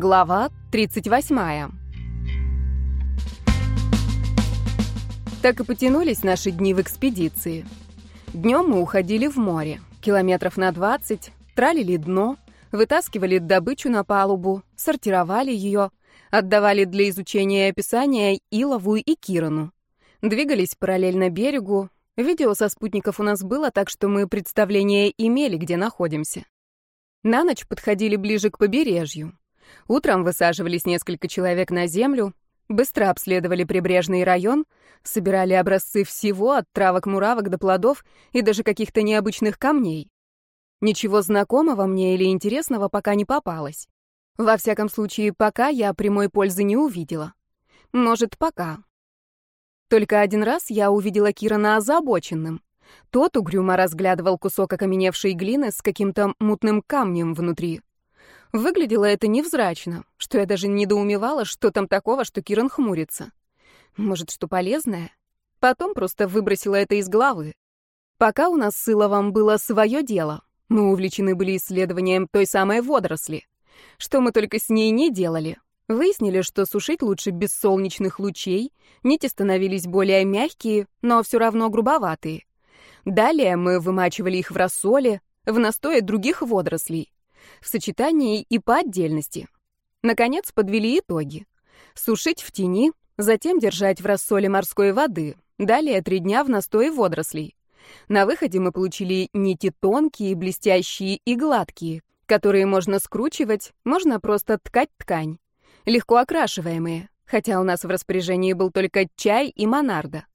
Глава 38. Так и потянулись наши дни в экспедиции. Днем мы уходили в море, километров на 20, тралили дно, вытаскивали добычу на палубу, сортировали ее, отдавали для изучения и описания Илову и Кирану. Двигались параллельно берегу, видео со спутников у нас было, так что мы представление имели, где находимся. На ночь подходили ближе к побережью. Утром высаживались несколько человек на землю, быстро обследовали прибрежный район, собирали образцы всего, от травок-муравок до плодов и даже каких-то необычных камней. Ничего знакомого мне или интересного пока не попалось. Во всяком случае, пока я прямой пользы не увидела. Может, пока. Только один раз я увидела Кирана озабоченным. Тот угрюмо разглядывал кусок окаменевшей глины с каким-то мутным камнем внутри. Выглядело это невзрачно, что я даже недоумевала, что там такого, что Киран хмурится. Может, что полезное? Потом просто выбросила это из головы. Пока у нас с Иловом было свое дело, мы увлечены были исследованием той самой водоросли. Что мы только с ней не делали. Выяснили, что сушить лучше без солнечных лучей, нити становились более мягкие, но все равно грубоватые. Далее мы вымачивали их в рассоле, в настое других водорослей в сочетании и по отдельности. Наконец подвели итоги. Сушить в тени, затем держать в рассоле морской воды, далее три дня в настое водорослей. На выходе мы получили нити тонкие, блестящие и гладкие, которые можно скручивать, можно просто ткать ткань. Легко окрашиваемые, хотя у нас в распоряжении был только чай и монарда.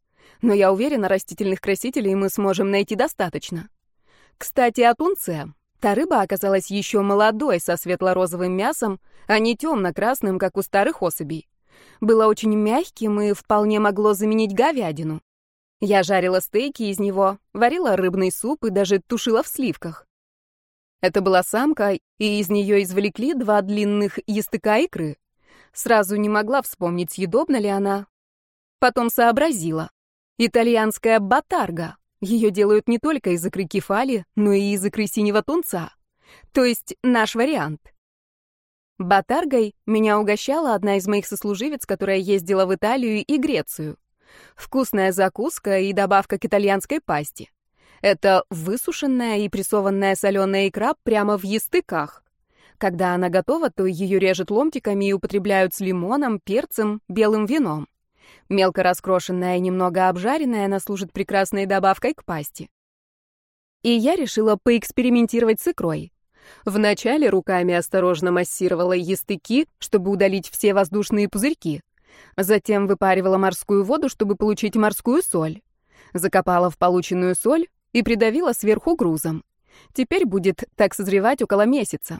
Но я уверена, растительных красителей мы сможем найти достаточно. Кстати, о тунце. Та рыба оказалась еще молодой, со светло-розовым мясом, а не темно-красным, как у старых особей. Было очень мягким и вполне могло заменить говядину. Я жарила стейки из него, варила рыбный суп и даже тушила в сливках. Это была самка, и из нее извлекли два длинных языка икры. Сразу не могла вспомнить, съедобна ли она. Потом сообразила. Итальянская батарга. Ее делают не только из икры кефали, но и из икры синего тунца. То есть наш вариант. Батаргой меня угощала одна из моих сослуживец, которая ездила в Италию и Грецию. Вкусная закуска и добавка к итальянской пасте. Это высушенная и прессованная соленая икра прямо в естыках. Когда она готова, то ее режут ломтиками и употребляют с лимоном, перцем, белым вином. Мелко раскрошенная и немного обжаренная, она служит прекрасной добавкой к пасте. И я решила поэкспериментировать с икрой. Вначале руками осторожно массировала естыки, чтобы удалить все воздушные пузырьки. Затем выпаривала морскую воду, чтобы получить морскую соль. Закопала в полученную соль и придавила сверху грузом. Теперь будет так созревать около месяца.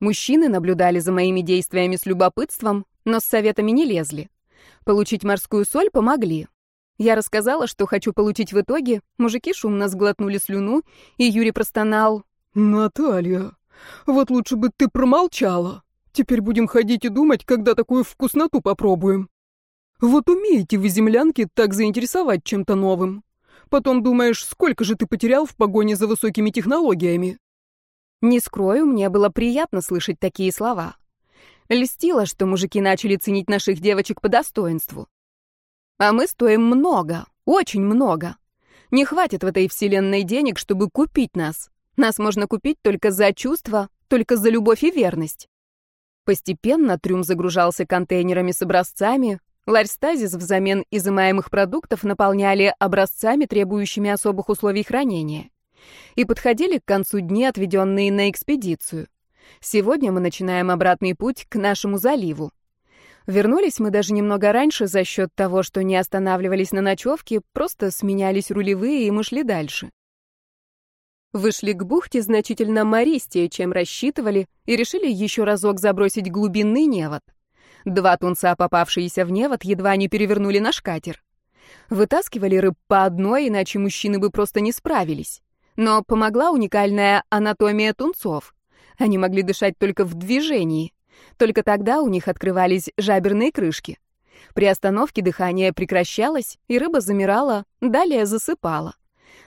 Мужчины наблюдали за моими действиями с любопытством, но с советами не лезли. Получить морскую соль помогли. Я рассказала, что хочу получить в итоге, мужики шумно сглотнули слюну, и Юрий простонал. «Наталья, вот лучше бы ты промолчала. Теперь будем ходить и думать, когда такую вкусноту попробуем. Вот умеете вы, землянки, так заинтересовать чем-то новым. Потом думаешь, сколько же ты потерял в погоне за высокими технологиями». Не скрою, мне было приятно слышать такие слова. Льстило, что мужики начали ценить наших девочек по достоинству. А мы стоим много, очень много. Не хватит в этой вселенной денег, чтобы купить нас. Нас можно купить только за чувства, только за любовь и верность. Постепенно трюм загружался контейнерами с образцами, ларь-стазис взамен изымаемых продуктов наполняли образцами, требующими особых условий хранения. И подходили к концу дни, отведенные на экспедицию. Сегодня мы начинаем обратный путь к нашему заливу. Вернулись мы даже немного раньше за счет того, что не останавливались на ночевке, просто сменялись рулевые, и мы шли дальше. Вышли к бухте значительно мористее, чем рассчитывали, и решили еще разок забросить глубинный невод. Два тунца, попавшиеся в невод, едва не перевернули наш катер. Вытаскивали рыб по одной, иначе мужчины бы просто не справились. Но помогла уникальная анатомия тунцов — они могли дышать только в движении. Только тогда у них открывались жаберные крышки. При остановке дыхание прекращалось, и рыба замирала, далее засыпала.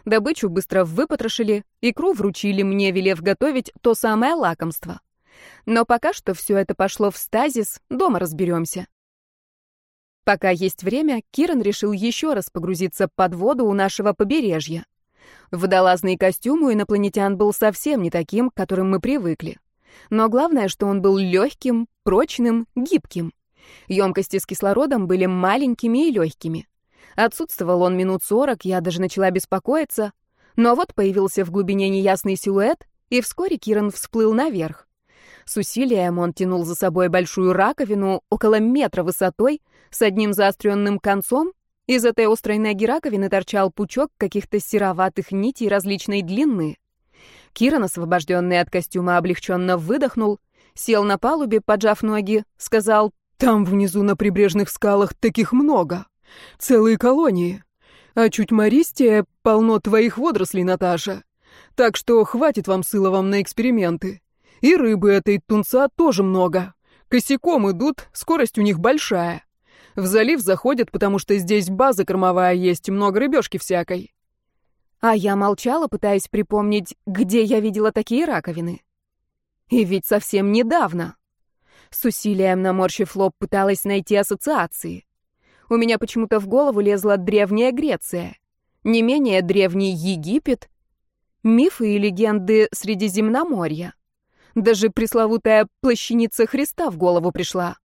Добычу быстро выпотрошили, икру вручили мне, велев готовить то самое лакомство. Но пока что все это пошло в стазис, дома разберемся. Пока есть время, Киран решил еще раз погрузиться под воду у нашего побережья. Водолазный костюм у инопланетян был совсем не таким, к которым мы привыкли. Но главное, что он был легким, прочным, гибким. Емкости с кислородом были маленькими и легкими. Отсутствовал он минут сорок, я даже начала беспокоиться. Но вот появился в глубине неясный силуэт, и вскоре Киран всплыл наверх. С усилием он тянул за собой большую раковину около метра высотой с одним заостренным концом. Из этой острой ноги раковины торчал пучок каких-то сероватых нитей различной длины. Киран, освобожденный от костюма, облегченно выдохнул, сел на палубе, поджав ноги, сказал «Там внизу на прибрежных скалах таких много, целые колонии, а чуть мористее полно твоих водорослей, Наташа, так что хватит вам с Иловом на эксперименты». И рыбы этой тунца тоже много. Косяком идут, скорость у них большая. В залив заходят, потому что здесь база кормовая есть, много рыбешки всякой. А я молчала, пытаясь припомнить, где я видела такие раковины. И ведь совсем недавно. С усилием наморщив лоб пыталась найти ассоциации. У меня почему-то в голову лезла древняя Греция, не менее древний Египет, мифы и легенды Средиземноморья. Даже пресловутая плащаница Христа в голову пришла.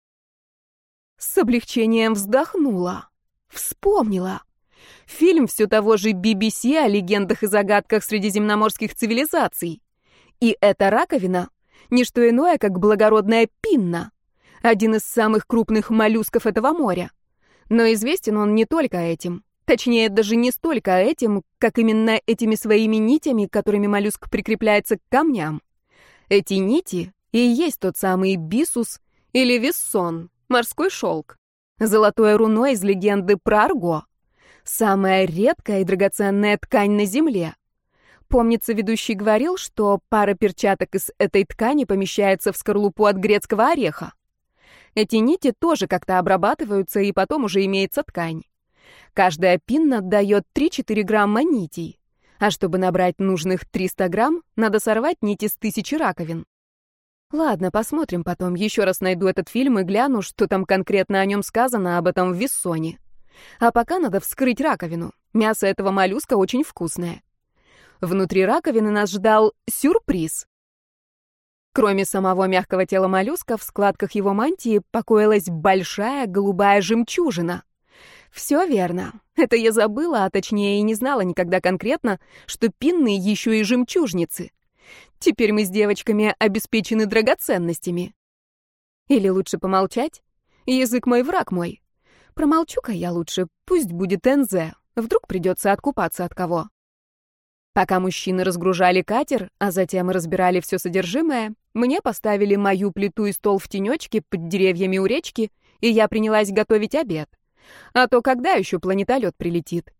С облегчением вздохнула. Вспомнила. Фильм все того же BBC о легендах и загадках средиземноморских цивилизаций. И эта раковина — не что иное, как благородная пинна, один из самых крупных моллюсков этого моря. Но известен он не только этим. Точнее, даже не столько этим, как именно этими своими нитями, которыми моллюск прикрепляется к камням. Эти нити и есть тот самый бисус или виссон, морской шелк. Золотое руно из легенды про Арго. Самая редкая и драгоценная ткань на Земле. Помнится, ведущий говорил, что пара перчаток из этой ткани помещается в скорлупу от грецкого ореха. Эти нити тоже как-то обрабатываются, и потом уже имеется ткань. Каждая пинна дает 3-4 грамма нитей. А чтобы набрать нужных 300 грамм, надо сорвать нити с тысячи раковин. Ладно, посмотрим потом. Еще раз найду этот фильм и гляну, что там конкретно о нем сказано, об этом в Виссоне. А пока надо вскрыть раковину. Мясо этого моллюска очень вкусное. Внутри раковины нас ждал сюрприз. Кроме самого мягкого тела моллюска, в складках его мантии покоилась большая голубая жемчужина. Все верно. Это я забыла, а точнее и не знала никогда конкретно, что пинные еще и жемчужницы. Теперь мы с девочками обеспечены драгоценностями. Или лучше помолчать? Язык мой, враг мой. Промолчу-ка я лучше, пусть будет НЗ. Вдруг придется откупаться от кого. Пока мужчины разгружали катер, а затем разбирали все содержимое, мне поставили мою плиту и стол в тенечке под деревьями у речки, и я принялась готовить обед. А то когда еще планетолет прилетит?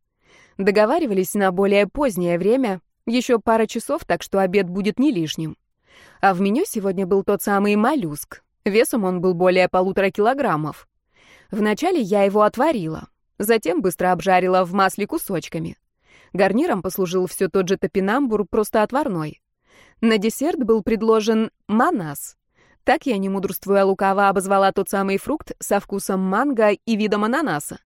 Договаривались на более позднее время, еще пара часов, так что обед будет не лишним. А в меню сегодня был тот самый моллюск. Весом он был более полутора килограммов. Вначале я его отварила, затем быстро обжарила в масле кусочками. Гарниром послужил все тот же топинамбур, просто отварной. На десерт был предложен манас. Так я, не мудрствуя лукаво, обозвала тот самый фрукт со вкусом манго и видом ананаса.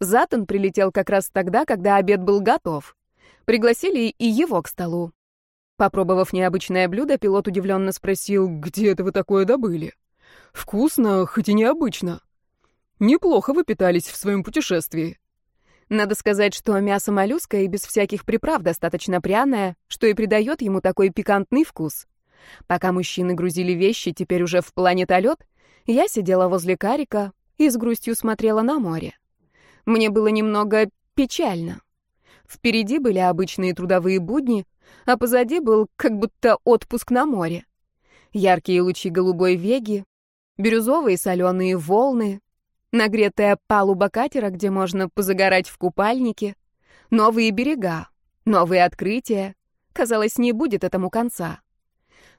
Затон прилетел как раз тогда, когда обед был готов. Пригласили и его к столу. Попробовав необычное блюдо, пилот удивленно спросил, «Где это вы такое добыли?» «Вкусно, хоть и необычно. Неплохо вы питались в своем путешествии». Надо сказать, что мясо моллюска и без всяких приправ достаточно пряное, что и придает ему такой пикантный вкус. Пока мужчины грузили вещи, теперь уже в планетолет, я сидела возле карика и с грустью смотрела на море. Мне было немного печально. Впереди были обычные трудовые будни, а позади был как будто отпуск на море. Яркие лучи голубой веги, бирюзовые соленые волны, нагретая палуба катера, где можно позагорать в купальнике, новые берега, новые открытия. Казалось, не будет этому конца.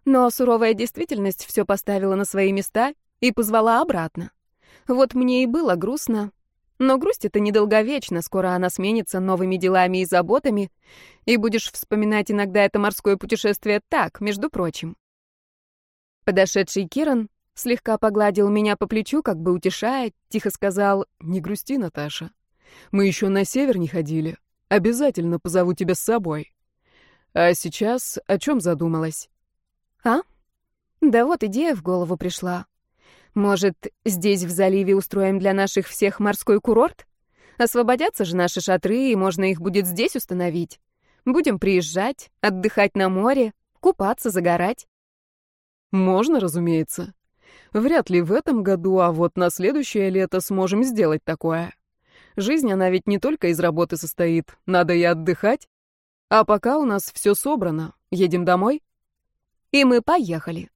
Но суровая действительность все поставила на свои места и позвала обратно. Вот мне и было грустно. Но грусть это недолговечно, скоро она сменится новыми делами и заботами, и будешь вспоминать иногда это морское путешествие так, между прочим. Подошедший Киран слегка погладил меня по плечу, как бы утешая, тихо сказал «Не грусти, Наташа. Мы еще на север не ходили. Обязательно позову тебя с собой. А сейчас о чем задумалась?» «А? Да вот идея в голову пришла. Может, здесь в заливе устроим для наших всех морской курорт? Освободятся же наши шатры, и можно их будет здесь установить. Будем приезжать, отдыхать на море, купаться, загорать. Можно, разумеется. Вряд ли в этом году, а вот на следующее лето сможем сделать такое. Жизнь, она ведь не только из работы состоит, надо и отдыхать. А пока у нас все собрано, едем домой? И мы поехали.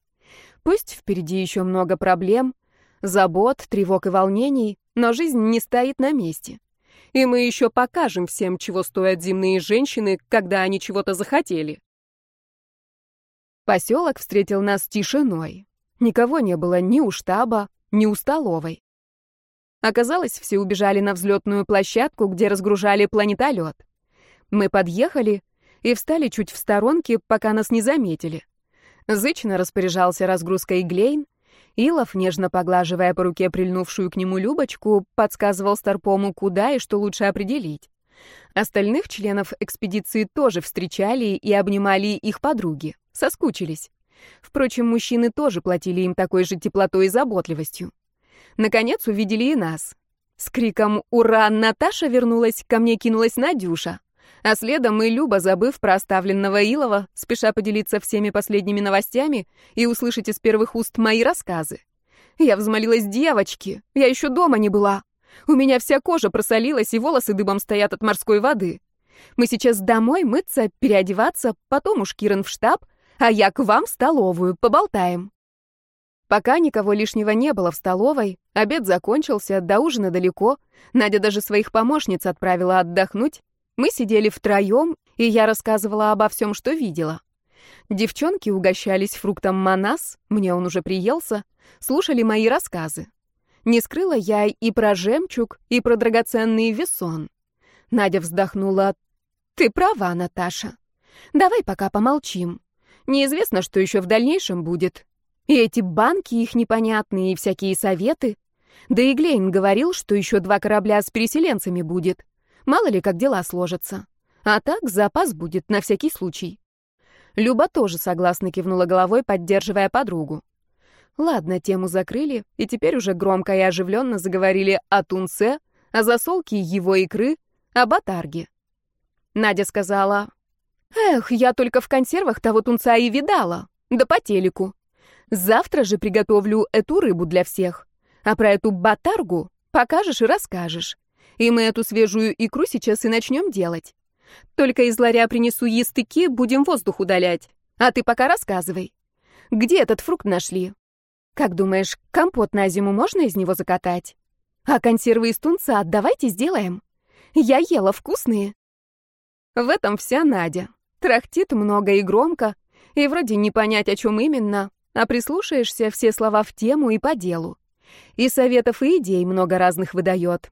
Пусть впереди еще много проблем, забот, тревог и волнений, но жизнь не стоит на месте. И мы еще покажем всем, чего стоят земные женщины, когда они чего-то захотели. Поселок встретил нас тишиной. Никого не было ни у штаба, ни у столовой. Оказалось, все убежали на взлетную площадку, где разгружали планетолет. Мы подъехали и встали чуть в сторонке, пока нас не заметили. Зычно распоряжался разгрузкой Глейн. Илов, нежно поглаживая по руке прильнувшую к нему Любочку, подсказывал Старпому, куда и что лучше определить. Остальных членов экспедиции тоже встречали и обнимали их подруги, соскучились. Впрочем, мужчины тоже платили им такой же теплотой и заботливостью. Наконец увидели и нас. С криком «Ура!» Наташа вернулась, ко мне кинулась Надюша. А следом и Люба, забыв про оставленного Илова, спеша поделиться всеми последними новостями и услышать из первых уст мои рассказы. Я взмолилась девочки, я еще дома не была. У меня вся кожа просолилась, и волосы дыбом стоят от морской воды. Мы сейчас домой мыться, переодеваться, потом уж Кирен в штаб, а я к вам в столовую, поболтаем. Пока никого лишнего не было в столовой, обед закончился, до ужина далеко, Надя даже своих помощниц отправила отдохнуть, мы сидели втроем, и я рассказывала обо всем, что видела. Девчонки угощались фруктом манас, мне он уже приелся, слушали мои рассказы. Не скрыла я и про жемчуг, и про драгоценный весон. Надя вздохнула. «Ты права, Наташа. Давай пока помолчим. Неизвестно, что еще в дальнейшем будет. И эти банки их непонятные, и всякие советы. Да и Глейн говорил, что еще два корабля с переселенцами будет. Мало ли, как дела сложатся. А так запас будет на всякий случай. Люба тоже согласно кивнула головой, поддерживая подругу. Ладно, тему закрыли, и теперь уже громко и оживленно заговорили о тунце, о засолке его икры, о батарге. Надя сказала, «Эх, я только в консервах того тунца и видала, да по телеку. Завтра же приготовлю эту рыбу для всех, а про эту батаргу покажешь и расскажешь. И мы эту свежую икру сейчас и начнем делать. Только из ларя принесу естыки, будем воздух удалять. А ты пока рассказывай. Где этот фрукт нашли? Как думаешь, компот на зиму можно из него закатать? А консервы из тунца давайте сделаем. Я ела вкусные. В этом вся Надя. Трахтит много и громко, и вроде не понять, о чем именно, а прислушаешься все слова в тему и по делу. И советов и идей много разных выдает.